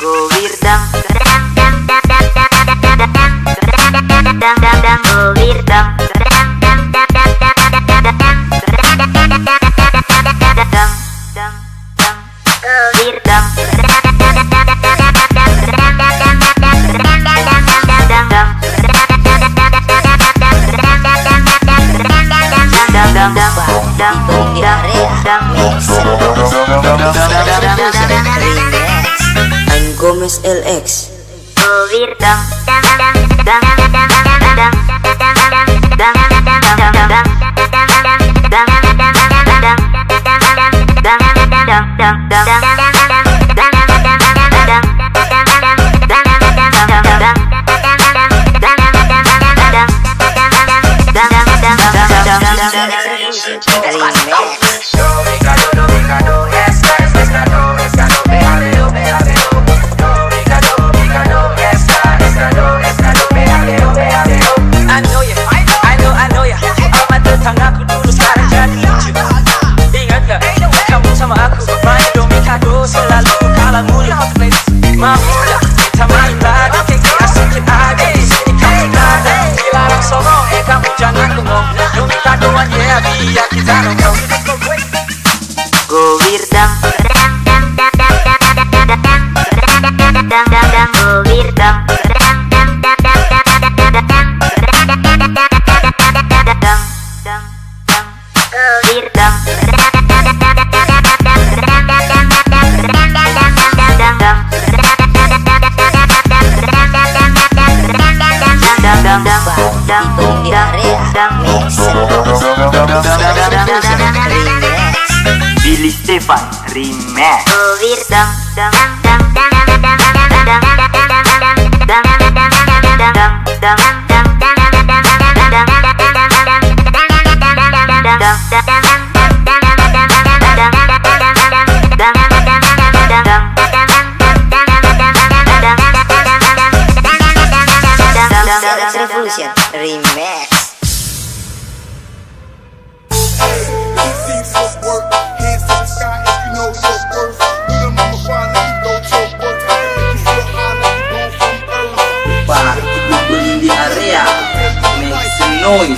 Gowirdam Gowirdam Gomez LX I Billy Stefan Remix LX People in the area make some noise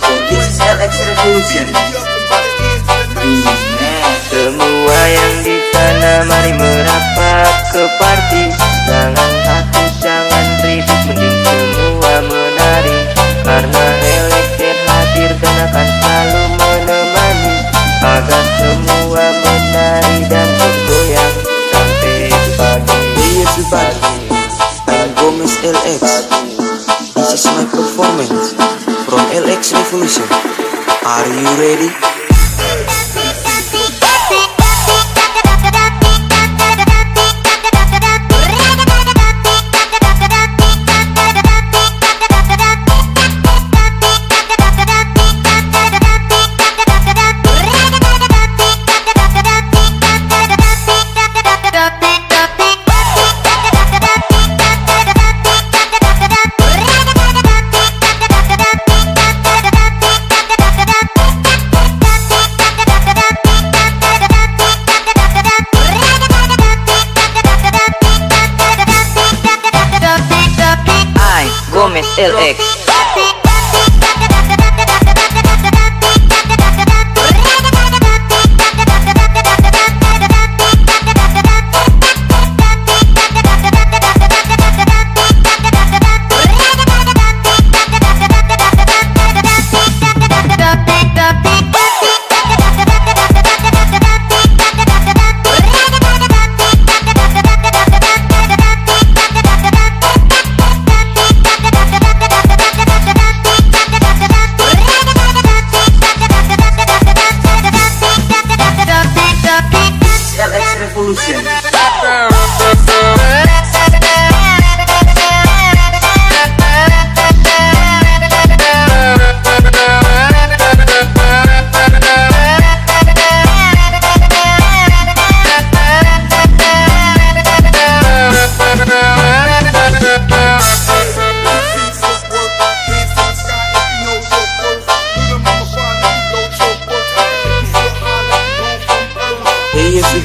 for this LX Revolution. Remix. Semua yang di sana mari merapat ke party Jangan takut, Are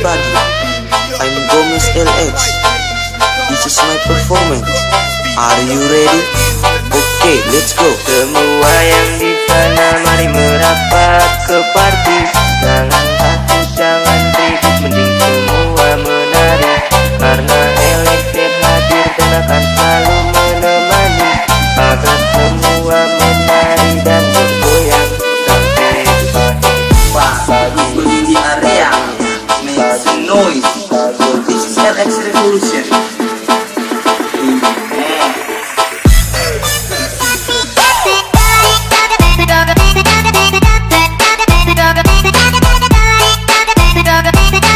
everybody. I'm Gomez LX. This is my performance. Are you ready? Okay, let's go. Semua yang di sana mari merapat ke party. Jangan takut, jangan ribut, mending semua menari karena elektrik hadir dan akan da da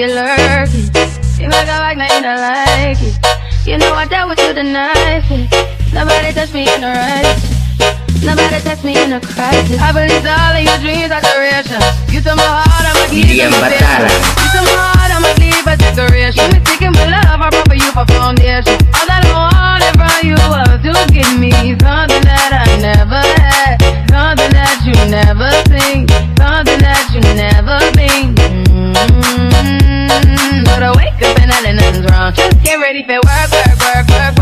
be lurking. If I go back now, you don't like it. You know I dealt with you the knife. Nobody touched me in the right. Nobody touched me in a crisis. I believe all of your dreams are direction. You took my heart, I'ma give you batara. You took my heart, I'ma leave a decoration. You been taking my love, I brought for you for foundation. All that I wanted from you was to give me something that I never had, something that you never. get ready for work, work, work, work.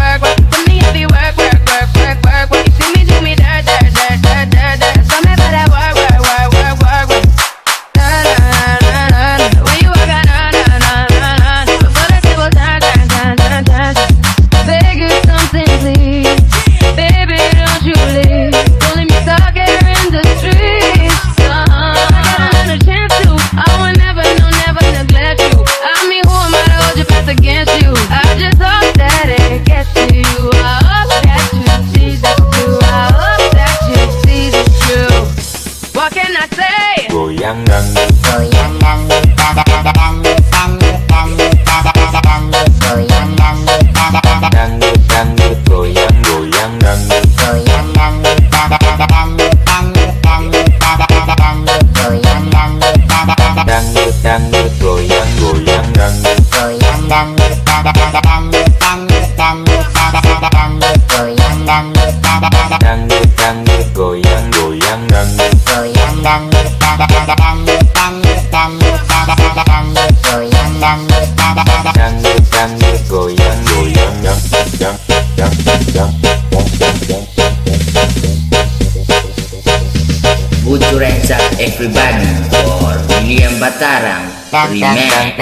Everybody for William Batarang Remake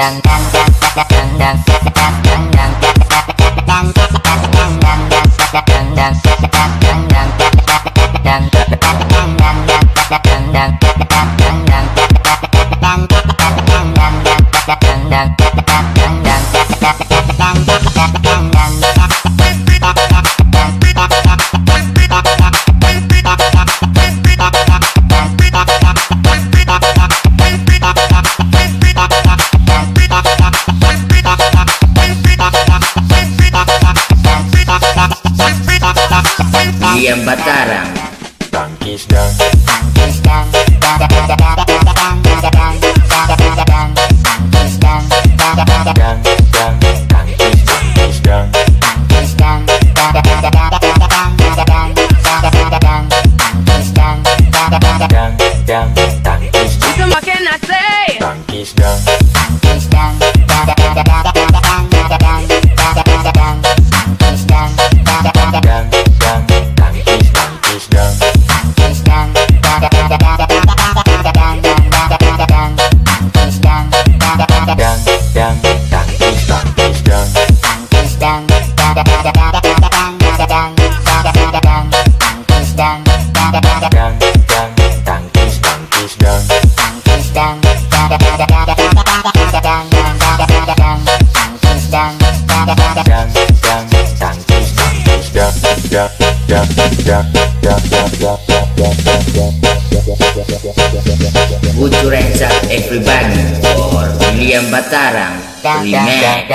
is done. Bucu Reza Everybody or William Batarang Remix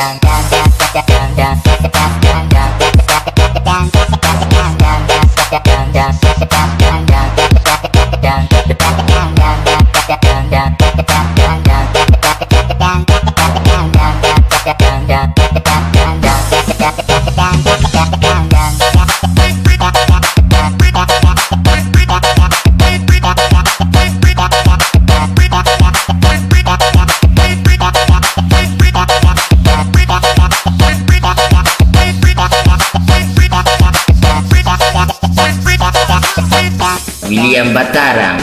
sekarang.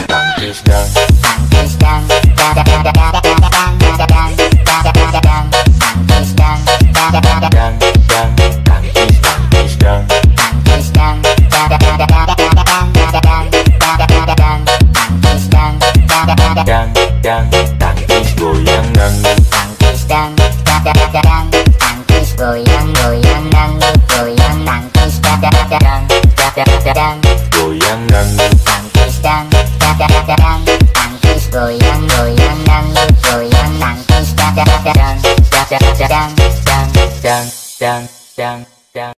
yang